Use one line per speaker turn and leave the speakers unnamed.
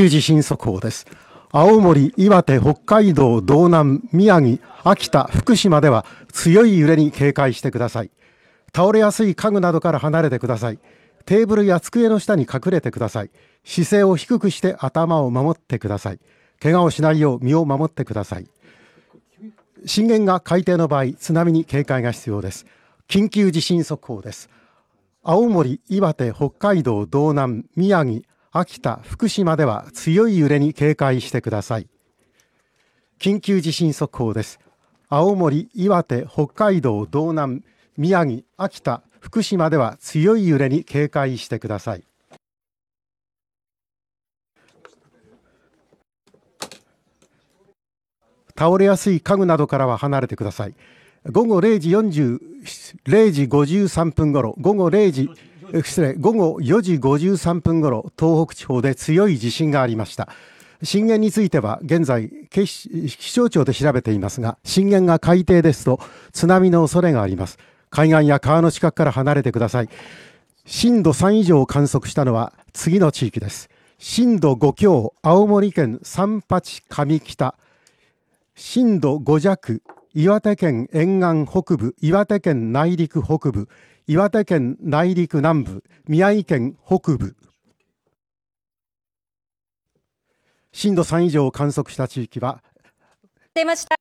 いう地震速報です。青森、岩手、北海道、道南、宮城、秋田、福島では強い揺れに警戒してください。倒れやすい家具などから離れてください。テーブルや机の下に隠れてください。姿勢を低くして頭を守ってください。怪我をしないよう身を守ってください。震源が海底の場合津波に警戒が必要です。緊急地震速報です。青森、岩手、北海道、道南、宮城、秋田、福島では強い揺れに警戒してください。緊急地震速報です。青森、岩手、北海道、道南、宮城、秋田、福島では強い揺れに警戒してください。倒れやすい家具などからは離れてください。午後0時40 0時53分ごろ午後0時失礼。午後4時53分ごろ東北地方で強い地震がありました。震源については現在気象庁で調べていますが震源が海底ですと津波の恐れがあります。海岸や川の近くから離れてください。震度3以上を観測したのは次の地域です。震度5強青森県三八上北。震度5弱岩手県沿岸北部岩手県内陸北部岩手県内陸南部宮城県北部。震度3以上を観測した地域は
出ました。